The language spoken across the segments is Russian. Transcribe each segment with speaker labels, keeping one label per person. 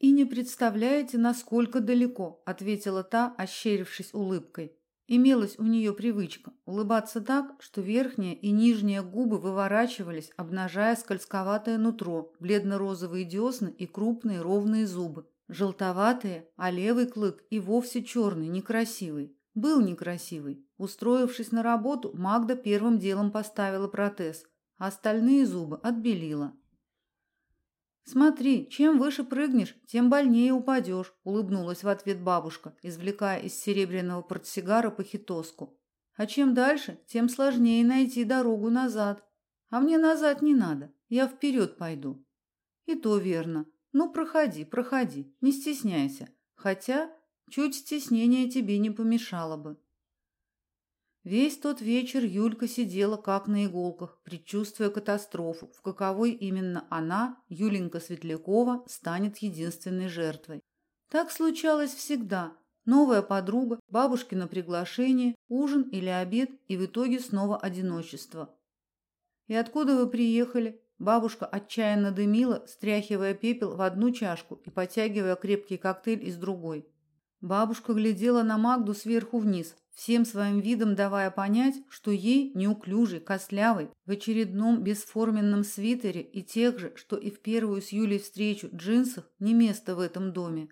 Speaker 1: И не представляете, насколько далеко, ответила та, ощерившись улыбкой. Имелась у нее привычка улыбаться так, что верхняя и нижняя губы выворачивались, обнажая скользковатое нутро, бледно-розовые десны и крупные ровные зубы. Желтоватые, а левый клык и вовсе черный, некрасивый. Был некрасивый. Устроившись на работу, Магда первым делом поставила протез, а остальные зубы отбелила. Смотри, чем выше прыгнешь, тем больнее упадешь», – улыбнулась в ответ бабушка, извлекая из серебряного портсигара похитоску. А чем дальше, тем сложнее найти дорогу назад. А мне назад не надо, я вперед пойду. И то верно. Ну, проходи, проходи, не стесняйся. Хотя чуть стеснение тебе не помешало бы. Весь тот вечер Юлька сидела как на иголках, предчувствуя катастрофу, в каковой именно она, Юленька Светлякова, станет единственной жертвой. Так случалось всегда. Новая подруга, бабушкино приглашение, ужин или обед и в итоге снова одиночество. «И откуда вы приехали?» Бабушка отчаянно дымила, стряхивая пепел в одну чашку и потягивая крепкий коктейль из другой. Бабушка глядела на Магду сверху вниз, всем своим видом давая понять, что ей, неуклюжей, костлявой, в очередном бесформенном свитере и тех же, что и в первую с Юлей встречу, джинсах, не место в этом доме.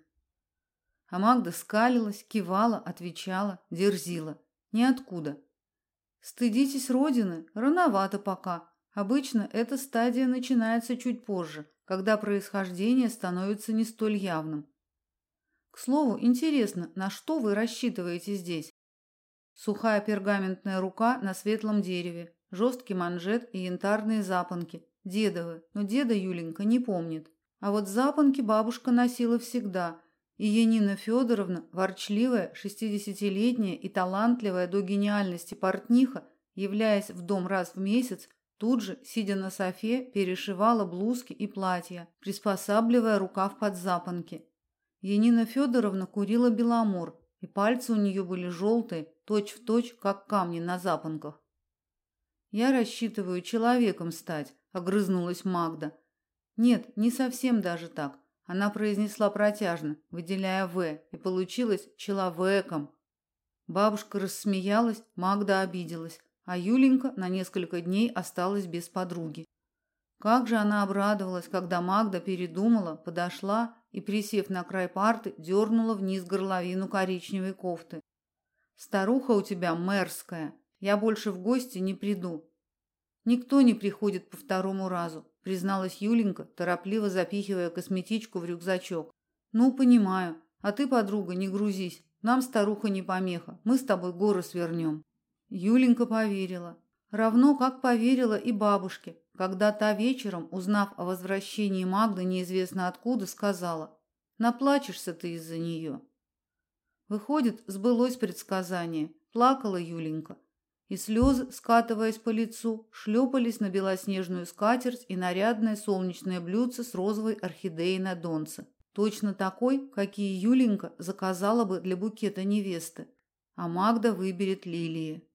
Speaker 1: А Магда скалилась, кивала, отвечала, дерзила. Ниоткуда. Стыдитесь родины? Рановато пока. Обычно эта стадия начинается чуть позже, когда происхождение становится не столь явным. К слову, интересно, на что вы рассчитываете здесь? Сухая пергаментная рука на светлом дереве, жесткий манжет и янтарные запонки. Дедовы, но деда Юленька не помнит. А вот запонки бабушка носила всегда, и Янина Федоровна, ворчливая, шестидесятилетняя и талантливая до гениальности портниха, являясь в дом раз в месяц, тут же, сидя на софе, перешивала блузки и платья, приспосабливая рукав под запонки. Янина Федоровна курила беломор, и пальцы у нее были желтые, точь-в-точь, как камни на запонках. «Я рассчитываю человеком стать», — огрызнулась Магда. «Нет, не совсем даже так». Она произнесла протяжно, выделяя «в», и получилось «человеком». Бабушка рассмеялась, Магда обиделась, а Юленька на несколько дней осталась без подруги. Как же она обрадовалась, когда Магда передумала, подошла и, присев на край парты, дернула вниз горловину коричневой кофты. «Старуха у тебя мэрская. Я больше в гости не приду». «Никто не приходит по второму разу», призналась Юленька, торопливо запихивая косметичку в рюкзачок. «Ну, понимаю. А ты, подруга, не грузись. Нам старуха не помеха. Мы с тобой горы свернем». Юленька поверила. Равно как поверила и бабушке, когда та вечером, узнав о возвращении Магды неизвестно откуда, сказала: "Наплачешься ты из-за нее». Выходит, сбылось предсказание. Плакала Юленька, и слезы, скатываясь по лицу, шлепались на белоснежную скатерть и нарядное солнечное блюдце с розовой орхидеей на донце, точно такой, какие Юленька заказала бы для букета невесты. А Магда выберет лилии.